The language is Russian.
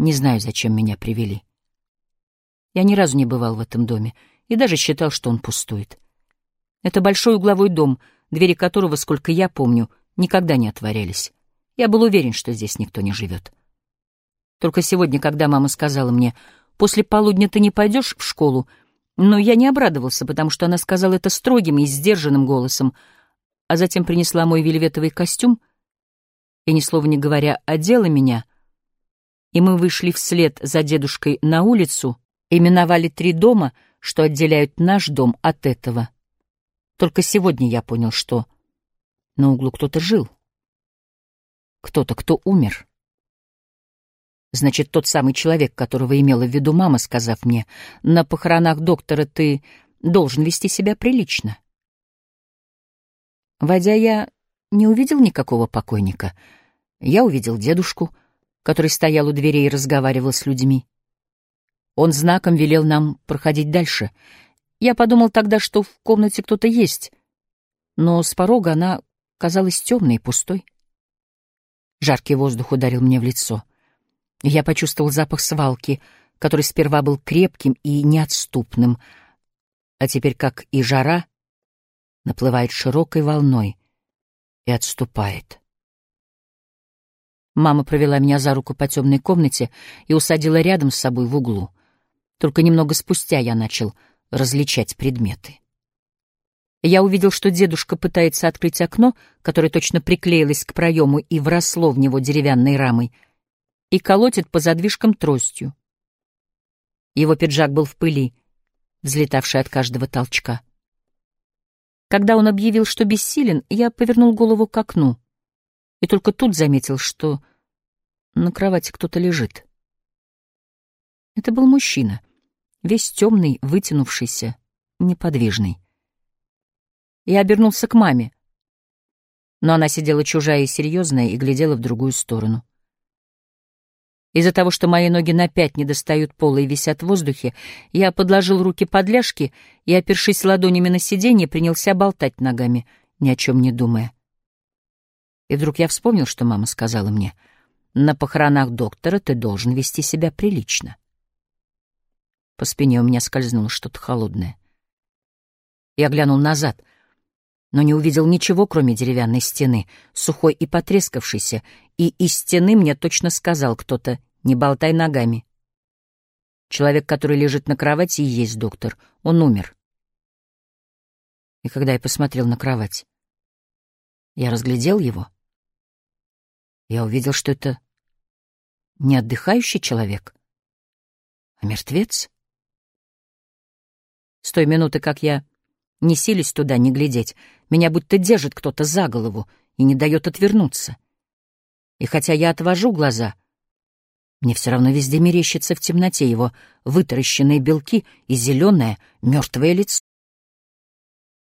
Не знаю, зачем меня привели. Я ни разу не бывал в этом доме и даже считал, что он пустует. Это большой угловой дом, двери которого, сколько я помню, никогда не отворялись. Я был уверен, что здесь никто не живет. Только сегодня, когда мама сказала мне, «После полудня ты не пойдешь в школу», но я не обрадовался, потому что она сказала это строгим и сдержанным голосом, а затем принесла мой вельветовый костюм и, ни слова не говоря, одела меня, и мы вышли вслед за дедушкой на улицу и миновали три дома, что отделяют наш дом от этого. Только сегодня я понял, что на углу кто-то жил. Кто-то, кто умер. Значит, тот самый человек, которого имела в виду мама, сказав мне, «На похоронах доктора ты должен вести себя прилично». Войдя, я не увидел никакого покойника. Я увидел дедушку, который стоял у дверей и разговаривал с людьми. Он знаком велел нам проходить дальше. Я подумал тогда, что в комнате кто-то есть, но с порога она казалась темной и пустой. Жаркий воздух ударил мне в лицо. Я почувствовал запах свалки, который сперва был крепким и неотступным, а теперь, как и жара, наплывает широкой волной и отступает. Мама провела меня за руку по темной комнате и усадила рядом с собой в углу. Только немного спустя я начал различать предметы. Я увидел, что дедушка пытается открыть окно, которое точно приклеилось к проему и вросло в него деревянной рамой, и колотит по задвижкам тростью. Его пиджак был в пыли, взлетавшей от каждого толчка. Когда он объявил, что бессилен, я повернул голову к окну и только тут заметил, что на кровати кто-то лежит. Это был мужчина, весь темный, вытянувшийся, неподвижный. Я обернулся к маме, но она сидела чужая и серьезная и глядела в другую сторону. Из-за того, что мои ноги на пять не достают пола и висят в воздухе, я подложил руки под ляжки и, опершись ладонями на сиденье, принялся болтать ногами, ни о чем не думая. И вдруг я вспомнил, что мама сказала мне, «На похоронах доктора ты должен вести себя прилично». По спине у меня скользнуло что-то холодное. Я глянул назад, но не увидел ничего, кроме деревянной стены, сухой и потрескавшейся, и из стены мне точно сказал кто-то «не болтай ногами». Человек, который лежит на кровати, и есть доктор. Он умер. И когда я посмотрел на кровать, я разглядел его. Я увидел, что это не отдыхающий человек, а мертвец. С той минуты, как я не сились туда не глядеть. Меня будто держит кто-то за голову и не дает отвернуться. И хотя я отвожу глаза, мне все равно везде мерещится в темноте его вытаращенные белки и зеленое мертвое лицо.